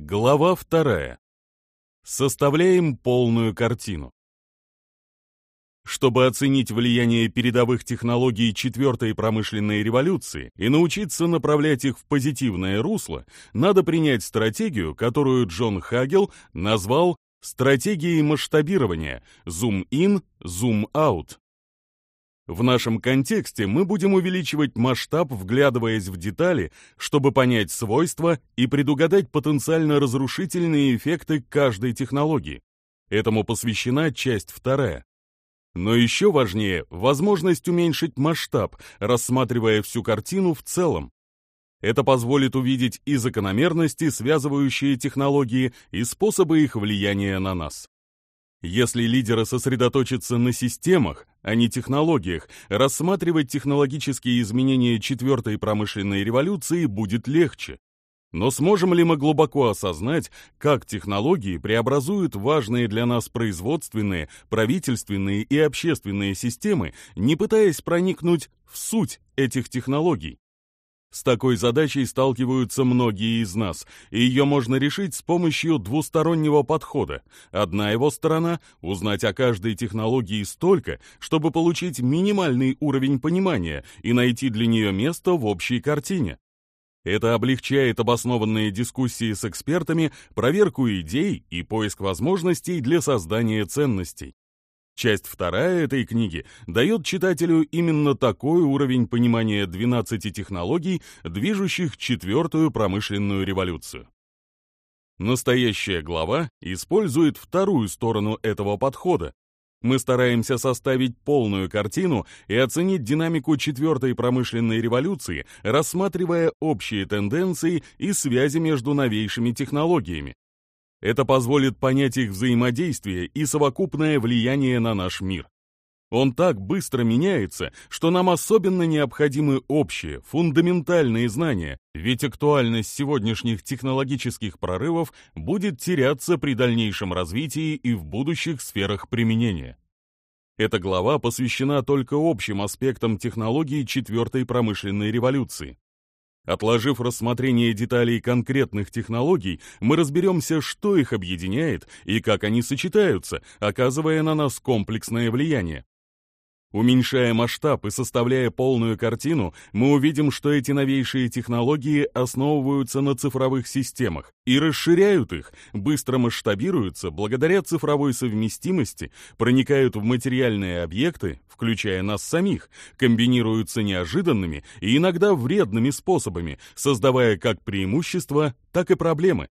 Глава вторая. Составляем полную картину. Чтобы оценить влияние передовых технологий четвертой промышленной революции и научиться направлять их в позитивное русло, надо принять стратегию, которую Джон Хагел назвал стратегией масштабирования (zoom in, zoom out). В нашем контексте мы будем увеличивать масштаб, вглядываясь в детали, чтобы понять свойства и предугадать потенциально разрушительные эффекты каждой технологии. Этому посвящена часть вторая. Но еще важнее – возможность уменьшить масштаб, рассматривая всю картину в целом. Это позволит увидеть и закономерности, связывающие технологии, и способы их влияния на нас. Если лидеры сосредоточатся на системах, а не технологиях, рассматривать технологические изменения четвертой промышленной революции будет легче. Но сможем ли мы глубоко осознать, как технологии преобразуют важные для нас производственные, правительственные и общественные системы, не пытаясь проникнуть в суть этих технологий? С такой задачей сталкиваются многие из нас, и ее можно решить с помощью двустороннего подхода. Одна его сторона — узнать о каждой технологии столько, чтобы получить минимальный уровень понимания и найти для нее место в общей картине. Это облегчает обоснованные дискуссии с экспертами, проверку идей и поиск возможностей для создания ценностей. Часть вторая этой книги дает читателю именно такой уровень понимания 12 технологий, движущих четвертую промышленную революцию. Настоящая глава использует вторую сторону этого подхода. Мы стараемся составить полную картину и оценить динамику четвертой промышленной революции, рассматривая общие тенденции и связи между новейшими технологиями, это позволит понять их взаимодействие и совокупное влияние на наш мир. Он так быстро меняется, что нам особенно необходимы общие, фундаментальные знания, ведь актуальность сегодняшних технологических прорывов будет теряться при дальнейшем развитии и в будущих сферах применения. Эта глава посвящена только общим аспектам технологий четвертой промышленной революции. Отложив рассмотрение деталей конкретных технологий, мы разберемся, что их объединяет и как они сочетаются, оказывая на нас комплексное влияние. Уменьшая масштаб и составляя полную картину, мы увидим, что эти новейшие технологии основываются на цифровых системах и расширяют их, быстро масштабируются благодаря цифровой совместимости, проникают в материальные объекты, включая нас самих, комбинируются неожиданными и иногда вредными способами, создавая как преимущества, так и проблемы,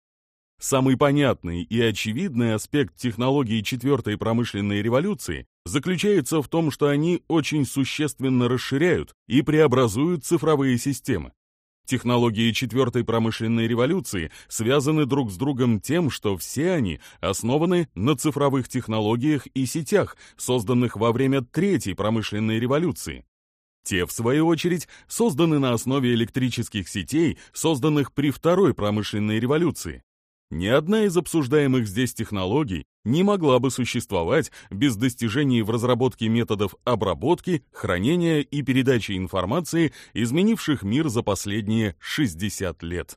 Самый понятный и очевидный аспект технологий четвертой промышленной революции заключается в том, что они очень существенно расширяют и преобразуют цифровые системы. Технологии четвертой промышленной революции связаны друг с другом тем, что все они основаны на цифровых технологиях и сетях, созданных во время третьей промышленной революции. Те, в свою очередь, созданы на основе электрических сетей, созданных при второй промышленной революции. Ни одна из обсуждаемых здесь технологий не могла бы существовать без достижений в разработке методов обработки, хранения и передачи информации, изменивших мир за последние 60 лет.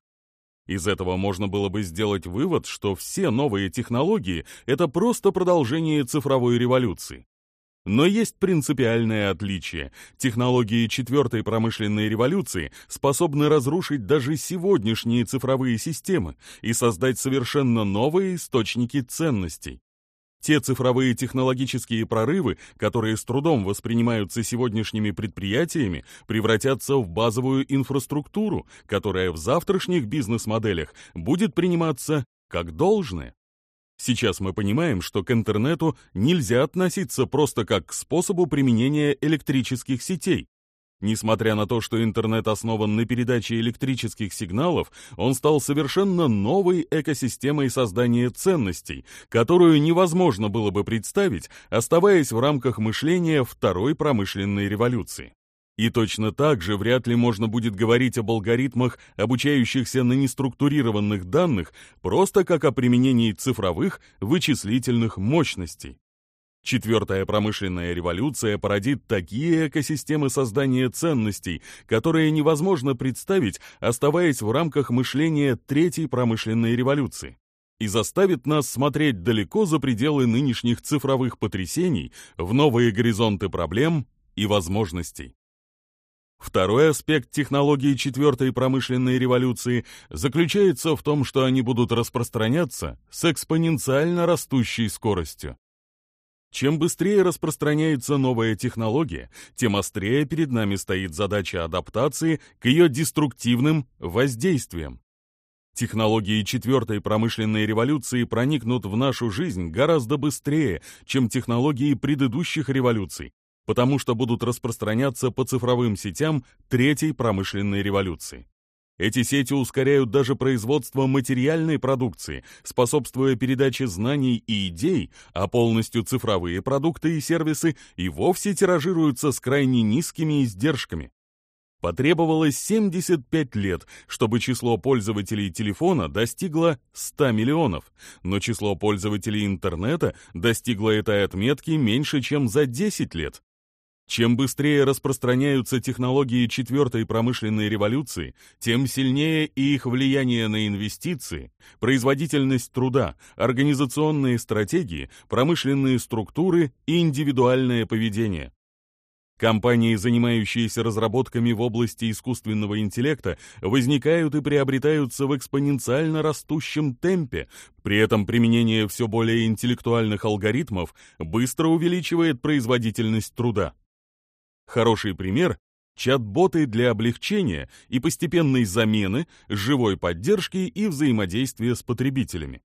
Из этого можно было бы сделать вывод, что все новые технологии — это просто продолжение цифровой революции. Но есть принципиальное отличие. Технологии четвертой промышленной революции способны разрушить даже сегодняшние цифровые системы и создать совершенно новые источники ценностей. Те цифровые технологические прорывы, которые с трудом воспринимаются сегодняшними предприятиями, превратятся в базовую инфраструктуру, которая в завтрашних бизнес-моделях будет приниматься как должное. Сейчас мы понимаем, что к интернету нельзя относиться просто как к способу применения электрических сетей. Несмотря на то, что интернет основан на передаче электрических сигналов, он стал совершенно новой экосистемой создания ценностей, которую невозможно было бы представить, оставаясь в рамках мышления второй промышленной революции. И точно так же вряд ли можно будет говорить об алгоритмах, обучающихся на неструктурированных данных, просто как о применении цифровых вычислительных мощностей. Четвертая промышленная революция породит такие экосистемы создания ценностей, которые невозможно представить, оставаясь в рамках мышления третьей промышленной революции и заставит нас смотреть далеко за пределы нынешних цифровых потрясений в новые горизонты проблем и возможностей. Второй аспект технологий четвертой промышленной революции заключается в том, что они будут распространяться с экспоненциально растущей скоростью. Чем быстрее распространяется новая технология, тем острее перед нами стоит задача адаптации к ее деструктивным воздействиям. Технологии четвертой промышленной революции проникнут в нашу жизнь гораздо быстрее, чем технологии предыдущих революций, потому что будут распространяться по цифровым сетям третьей промышленной революции. Эти сети ускоряют даже производство материальной продукции, способствуя передаче знаний и идей, а полностью цифровые продукты и сервисы и вовсе тиражируются с крайне низкими издержками. Потребовалось 75 лет, чтобы число пользователей телефона достигло 100 миллионов, но число пользователей интернета достигло этой отметки меньше, чем за 10 лет. Чем быстрее распространяются технологии четвертой промышленной революции, тем сильнее и их влияние на инвестиции, производительность труда, организационные стратегии, промышленные структуры и индивидуальное поведение. Компании, занимающиеся разработками в области искусственного интеллекта, возникают и приобретаются в экспоненциально растущем темпе. При этом применение все более интеллектуальных алгоритмов быстро увеличивает производительность труда. Хороший пример — чат-боты для облегчения и постепенной замены, живой поддержки и взаимодействия с потребителями.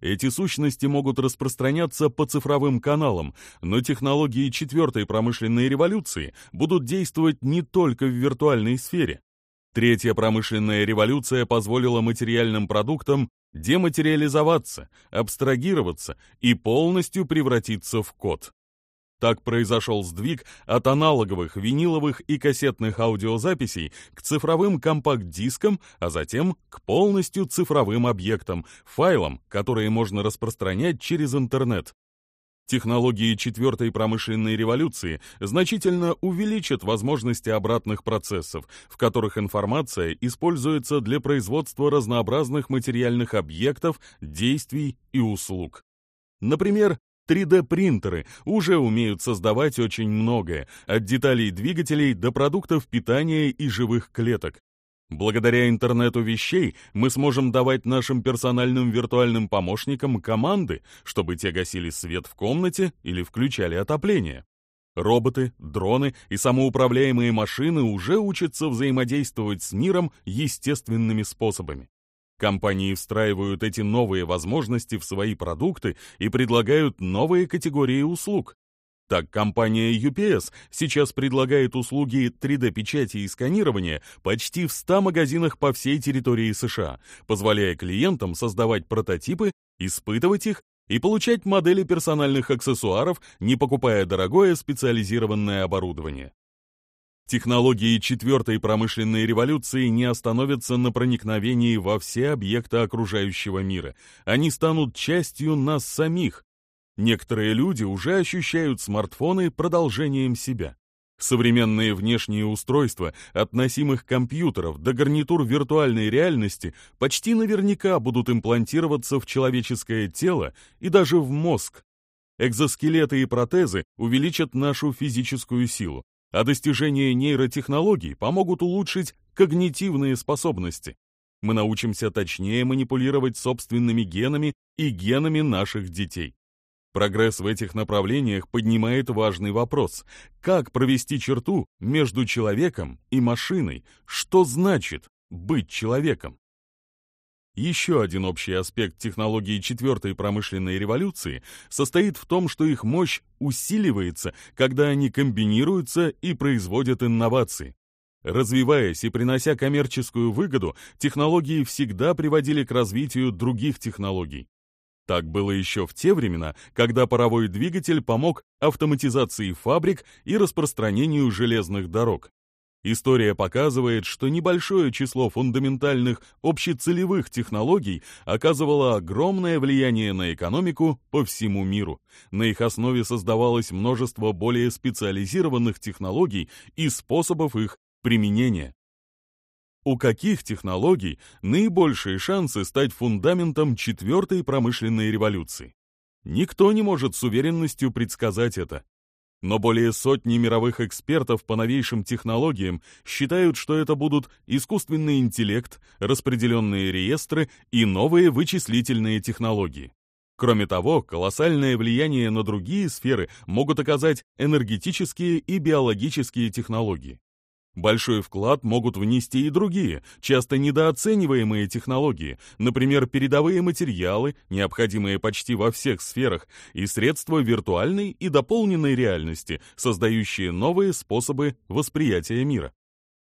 Эти сущности могут распространяться по цифровым каналам, но технологии четвертой промышленной революции будут действовать не только в виртуальной сфере. Третья промышленная революция позволила материальным продуктам дематериализоваться, абстрагироваться и полностью превратиться в код. Так произошел сдвиг от аналоговых, виниловых и кассетных аудиозаписей к цифровым компакт-дискам, а затем к полностью цифровым объектам, файлам, которые можно распространять через интернет. Технологии четвертой промышленной революции значительно увеличат возможности обратных процессов, в которых информация используется для производства разнообразных материальных объектов, действий и услуг. Например, 3D-принтеры уже умеют создавать очень многое, от деталей двигателей до продуктов питания и живых клеток. Благодаря интернету вещей мы сможем давать нашим персональным виртуальным помощникам команды, чтобы те гасили свет в комнате или включали отопление. Роботы, дроны и самоуправляемые машины уже учатся взаимодействовать с миром естественными способами. Компании встраивают эти новые возможности в свои продукты и предлагают новые категории услуг. Так, компания UPS сейчас предлагает услуги 3D-печати и сканирования почти в 100 магазинах по всей территории США, позволяя клиентам создавать прототипы, испытывать их и получать модели персональных аксессуаров, не покупая дорогое специализированное оборудование. Технологии четвертой промышленной революции не остановятся на проникновении во все объекты окружающего мира. Они станут частью нас самих. Некоторые люди уже ощущают смартфоны продолжением себя. Современные внешние устройства, относимых компьютеров до гарнитур виртуальной реальности, почти наверняка будут имплантироваться в человеческое тело и даже в мозг. Экзоскелеты и протезы увеличат нашу физическую силу, а достижения нейротехнологий помогут улучшить когнитивные способности. Мы научимся точнее манипулировать собственными генами и генами наших детей. Прогресс в этих направлениях поднимает важный вопрос. Как провести черту между человеком и машиной? Что значит быть человеком? Еще один общий аспект технологий четвертой промышленной революции состоит в том, что их мощь усиливается, когда они комбинируются и производят инновации. Развиваясь и принося коммерческую выгоду, технологии всегда приводили к развитию других технологий. Так было еще в те времена, когда паровой двигатель помог автоматизации фабрик и распространению железных дорог. История показывает, что небольшое число фундаментальных общецелевых технологий оказывало огромное влияние на экономику по всему миру. На их основе создавалось множество более специализированных технологий и способов их применения. У каких технологий наибольшие шансы стать фундаментом четвертой промышленной революции? Никто не может с уверенностью предсказать это. Но более сотни мировых экспертов по новейшим технологиям считают, что это будут искусственный интеллект, распределенные реестры и новые вычислительные технологии. Кроме того, колоссальное влияние на другие сферы могут оказать энергетические и биологические технологии. Большой вклад могут внести и другие, часто недооцениваемые технологии, например, передовые материалы, необходимые почти во всех сферах, и средства виртуальной и дополненной реальности, создающие новые способы восприятия мира.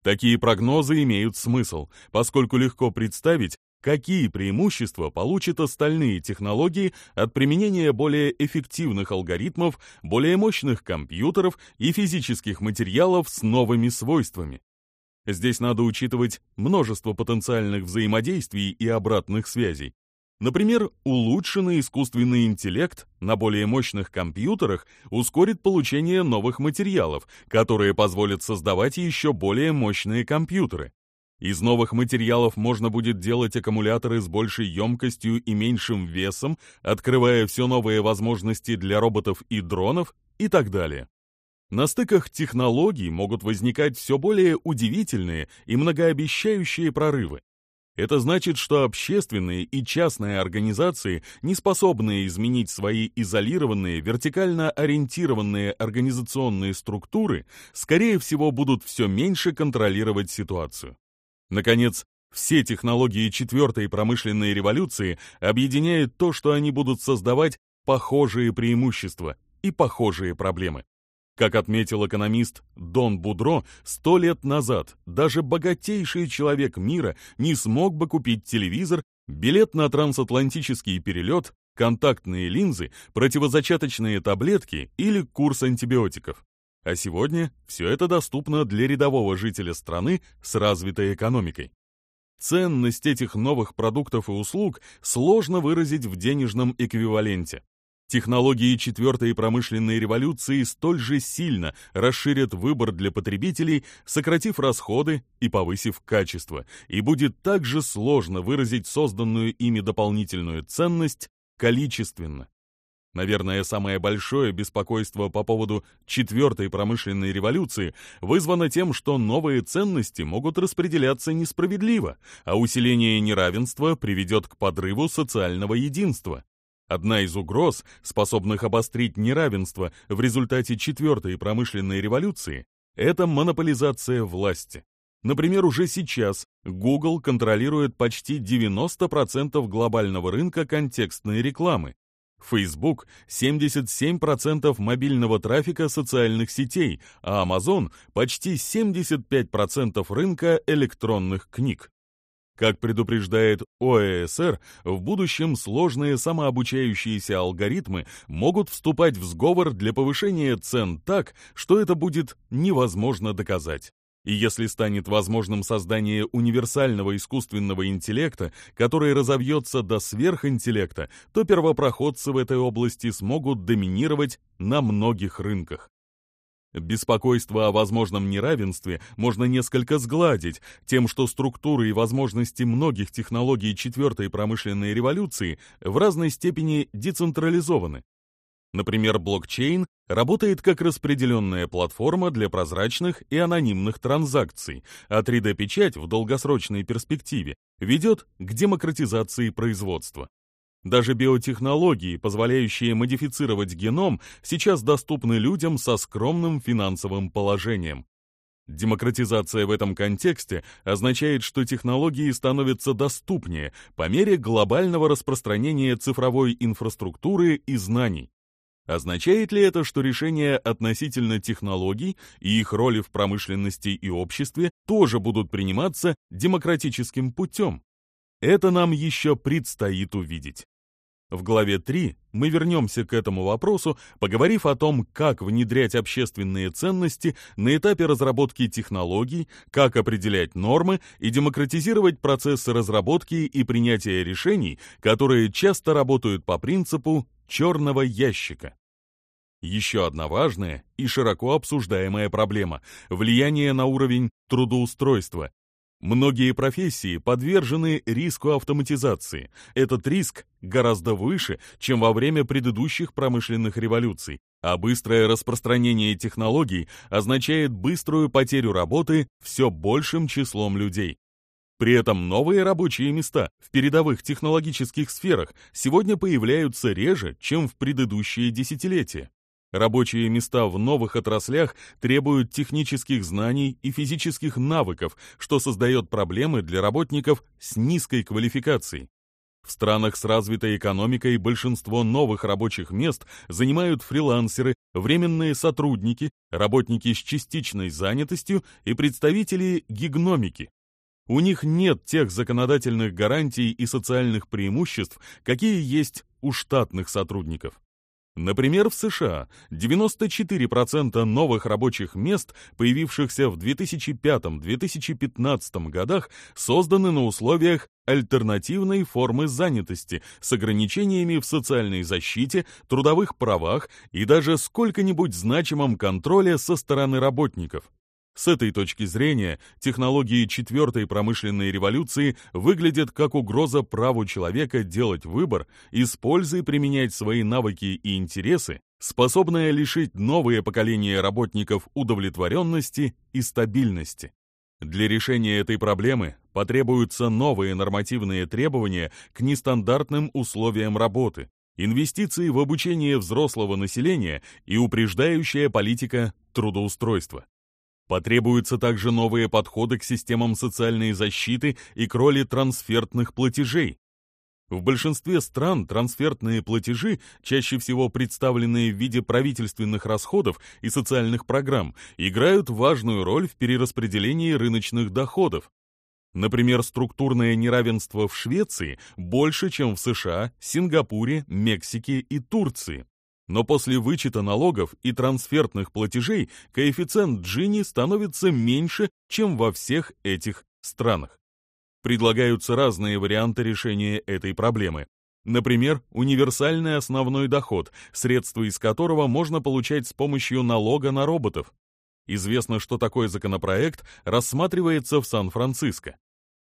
Такие прогнозы имеют смысл, поскольку легко представить, какие преимущества получат остальные технологии от применения более эффективных алгоритмов, более мощных компьютеров и физических материалов с новыми свойствами. Здесь надо учитывать множество потенциальных взаимодействий и обратных связей. Например, улучшенный искусственный интеллект на более мощных компьютерах ускорит получение новых материалов, которые позволят создавать еще более мощные компьютеры. Из новых материалов можно будет делать аккумуляторы с большей емкостью и меньшим весом, открывая все новые возможности для роботов и дронов и так далее. На стыках технологий могут возникать все более удивительные и многообещающие прорывы. Это значит, что общественные и частные организации, не способные изменить свои изолированные, вертикально ориентированные организационные структуры, скорее всего, будут все меньше контролировать ситуацию. Наконец, все технологии четвертой промышленной революции объединяют то, что они будут создавать похожие преимущества и похожие проблемы. Как отметил экономист Дон Будро, сто лет назад даже богатейший человек мира не смог бы купить телевизор, билет на трансатлантический перелет, контактные линзы, противозачаточные таблетки или курс антибиотиков. А сегодня все это доступно для рядового жителя страны с развитой экономикой. Ценность этих новых продуктов и услуг сложно выразить в денежном эквиваленте. Технологии четвертой промышленной революции столь же сильно расширят выбор для потребителей, сократив расходы и повысив качество, и будет также сложно выразить созданную ими дополнительную ценность количественно. Наверное, самое большое беспокойство по поводу четвертой промышленной революции вызвано тем, что новые ценности могут распределяться несправедливо, а усиление неравенства приведет к подрыву социального единства. Одна из угроз, способных обострить неравенство в результате четвертой промышленной революции, это монополизация власти. Например, уже сейчас Google контролирует почти 90% глобального рынка контекстной рекламы, Facebook – 77% мобильного трафика социальных сетей, а Amazon – почти 75% рынка электронных книг. Как предупреждает ОЭСР, в будущем сложные самообучающиеся алгоритмы могут вступать в сговор для повышения цен так, что это будет невозможно доказать. И если станет возможным создание универсального искусственного интеллекта, который разовьется до сверхинтеллекта, то первопроходцы в этой области смогут доминировать на многих рынках. Беспокойство о возможном неравенстве можно несколько сгладить тем, что структуры и возможности многих технологий четвертой промышленной революции в разной степени децентрализованы. Например, блокчейн работает как распределенная платформа для прозрачных и анонимных транзакций, а 3D-печать в долгосрочной перспективе ведет к демократизации производства. Даже биотехнологии, позволяющие модифицировать геном, сейчас доступны людям со скромным финансовым положением. Демократизация в этом контексте означает, что технологии становятся доступнее по мере глобального распространения цифровой инфраструктуры и знаний. Означает ли это, что решения относительно технологий и их роли в промышленности и обществе тоже будут приниматься демократическим путем? Это нам еще предстоит увидеть. В главе 3 мы вернемся к этому вопросу, поговорив о том, как внедрять общественные ценности на этапе разработки технологий, как определять нормы и демократизировать процессы разработки и принятия решений, которые часто работают по принципу «черного ящика». Еще одна важная и широко обсуждаемая проблема – влияние на уровень трудоустройства, Многие профессии подвержены риску автоматизации. Этот риск гораздо выше, чем во время предыдущих промышленных революций, а быстрое распространение технологий означает быструю потерю работы все большим числом людей. При этом новые рабочие места в передовых технологических сферах сегодня появляются реже, чем в предыдущие десятилетия. Рабочие места в новых отраслях требуют технических знаний и физических навыков, что создает проблемы для работников с низкой квалификацией. В странах с развитой экономикой большинство новых рабочих мест занимают фрилансеры, временные сотрудники, работники с частичной занятостью и представители гигномики. У них нет тех законодательных гарантий и социальных преимуществ, какие есть у штатных сотрудников. Например, в США 94% новых рабочих мест, появившихся в 2005-2015 годах, созданы на условиях альтернативной формы занятости с ограничениями в социальной защите, трудовых правах и даже сколько-нибудь значимом контроле со стороны работников. С этой точки зрения технологии четвертой промышленной революции выглядят как угроза праву человека делать выбор, используя и применять свои навыки и интересы, способная лишить новые поколения работников удовлетворенности и стабильности. Для решения этой проблемы потребуются новые нормативные требования к нестандартным условиям работы, инвестиции в обучение взрослого населения и упреждающая политика трудоустройства. Потребуются также новые подходы к системам социальной защиты и к роли трансфертных платежей. В большинстве стран трансфертные платежи, чаще всего представленные в виде правительственных расходов и социальных программ, играют важную роль в перераспределении рыночных доходов. Например, структурное неравенство в Швеции больше, чем в США, Сингапуре, Мексике и Турции. Но после вычета налогов и трансфертных платежей коэффициент Джини становится меньше, чем во всех этих странах. Предлагаются разные варианты решения этой проблемы. Например, универсальный основной доход, средства из которого можно получать с помощью налога на роботов. Известно, что такой законопроект рассматривается в Сан-Франциско.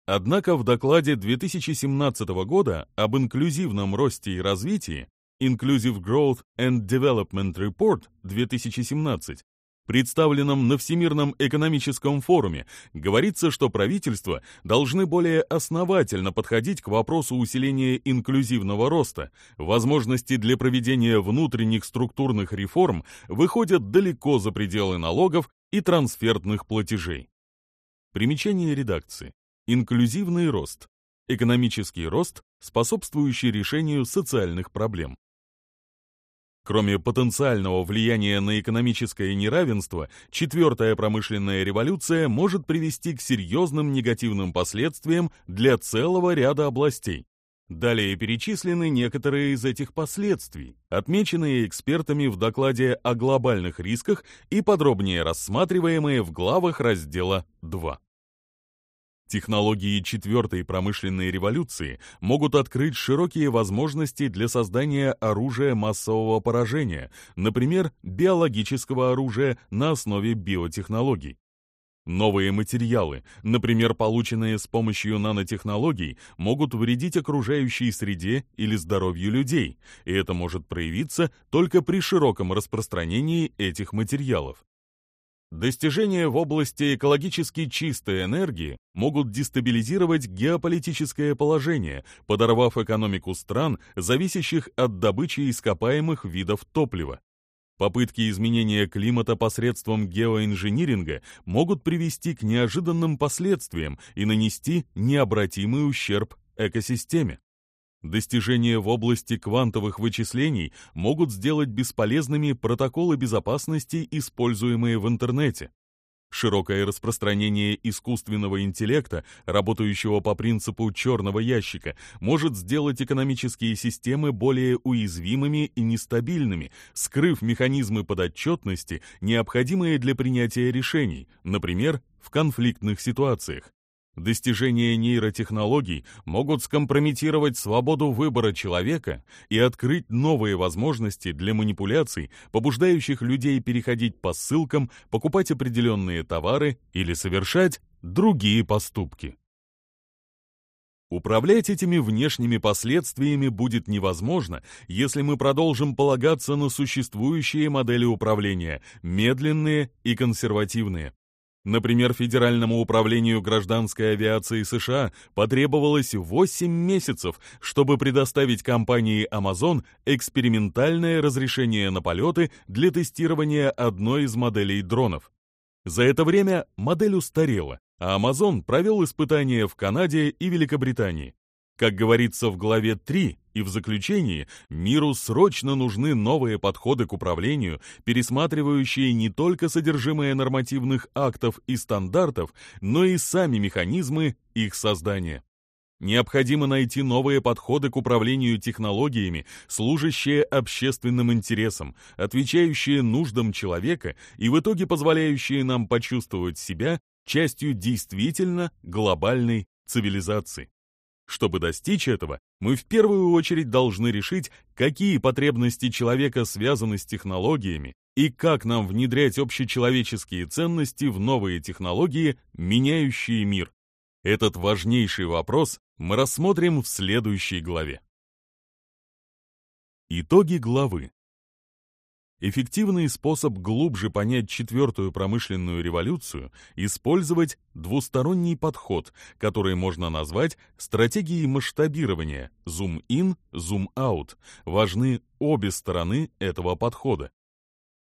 Однако в докладе 2017 года об инклюзивном росте и развитии Inclusive Growth and Development Report 2017, представленном на Всемирном экономическом форуме, говорится, что правительства должны более основательно подходить к вопросу усиления инклюзивного роста. Возможности для проведения внутренних структурных реформ выходят далеко за пределы налогов и трансфертных платежей. Примечание редакции. Инклюзивный рост. Экономический рост, способствующий решению социальных проблем. Кроме потенциального влияния на экономическое неравенство, четвертая промышленная революция может привести к серьезным негативным последствиям для целого ряда областей. Далее перечислены некоторые из этих последствий, отмеченные экспертами в докладе о глобальных рисках и подробнее рассматриваемые в главах раздела 2. Технологии четвертой промышленной революции могут открыть широкие возможности для создания оружия массового поражения, например, биологического оружия на основе биотехнологий. Новые материалы, например, полученные с помощью нанотехнологий, могут вредить окружающей среде или здоровью людей, и это может проявиться только при широком распространении этих материалов. Достижения в области экологически чистой энергии могут дестабилизировать геополитическое положение, подорвав экономику стран, зависящих от добычи ископаемых видов топлива. Попытки изменения климата посредством геоинжиниринга могут привести к неожиданным последствиям и нанести необратимый ущерб экосистеме. Достижения в области квантовых вычислений могут сделать бесполезными протоколы безопасности, используемые в интернете. Широкое распространение искусственного интеллекта, работающего по принципу черного ящика, может сделать экономические системы более уязвимыми и нестабильными, скрыв механизмы подотчетности, необходимые для принятия решений, например, в конфликтных ситуациях. Достижения нейротехнологий могут скомпрометировать свободу выбора человека и открыть новые возможности для манипуляций, побуждающих людей переходить по ссылкам, покупать определенные товары или совершать другие поступки. Управлять этими внешними последствиями будет невозможно, если мы продолжим полагаться на существующие модели управления, медленные и консервативные, Например, Федеральному управлению гражданской авиации США потребовалось 8 месяцев, чтобы предоставить компании Amazon экспериментальное разрешение на полеты для тестирования одной из моделей дронов. За это время модель устарела, а Amazon провел испытания в Канаде и Великобритании. Как говорится в главе 3 и в заключении миру срочно нужны новые подходы к управлению, пересматривающие не только содержимое нормативных актов и стандартов, но и сами механизмы их создания. Необходимо найти новые подходы к управлению технологиями, служащие общественным интересам, отвечающие нуждам человека и в итоге позволяющие нам почувствовать себя частью действительно глобальной цивилизации. Чтобы достичь этого, мы в первую очередь должны решить, какие потребности человека связаны с технологиями и как нам внедрять общечеловеческие ценности в новые технологии, меняющие мир. Этот важнейший вопрос мы рассмотрим в следующей главе. Итоги главы эффективный способ глубже понять четвертую промышленную революцию – использовать двусторонний подход, который можно назвать стратегией масштабирования – zoom-in, zoom-out. Важны обе стороны этого подхода.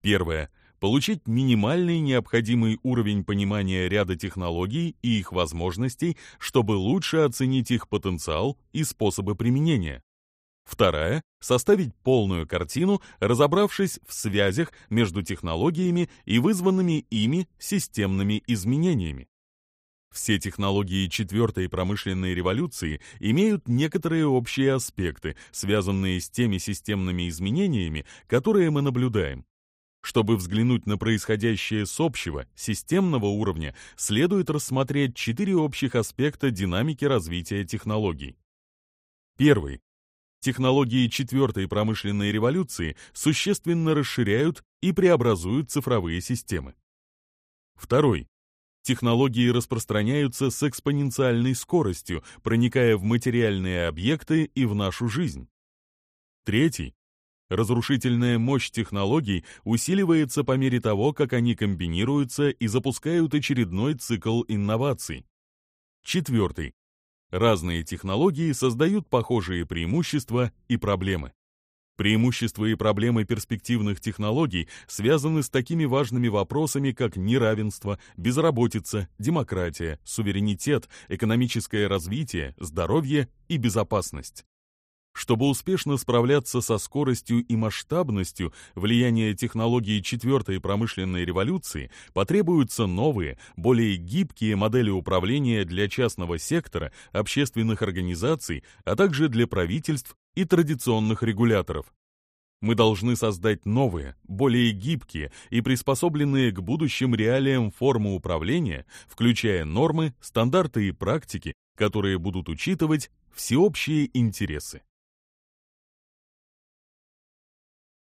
Первое – получить минимальный необходимый уровень понимания ряда технологий и их возможностей, чтобы лучше оценить их потенциал и способы применения. Вторая — составить полную картину, разобравшись в связях между технологиями и вызванными ими системными изменениями. Все технологии четвертой промышленной революции имеют некоторые общие аспекты, связанные с теми системными изменениями, которые мы наблюдаем. Чтобы взглянуть на происходящее с общего, системного уровня, следует рассмотреть четыре общих аспекта динамики развития технологий. Первый Технологии четвертой промышленной революции существенно расширяют и преобразуют цифровые системы. Второй. Технологии распространяются с экспоненциальной скоростью, проникая в материальные объекты и в нашу жизнь. Третий. Разрушительная мощь технологий усиливается по мере того, как они комбинируются и запускают очередной цикл инноваций. Четвертый. Разные технологии создают похожие преимущества и проблемы. Преимущества и проблемы перспективных технологий связаны с такими важными вопросами, как неравенство, безработица, демократия, суверенитет, экономическое развитие, здоровье и безопасность. Чтобы успешно справляться со скоростью и масштабностью влияния технологий четвертой промышленной революции, потребуются новые, более гибкие модели управления для частного сектора, общественных организаций, а также для правительств и традиционных регуляторов. Мы должны создать новые, более гибкие и приспособленные к будущим реалиям формы управления, включая нормы, стандарты и практики, которые будут учитывать всеобщие интересы.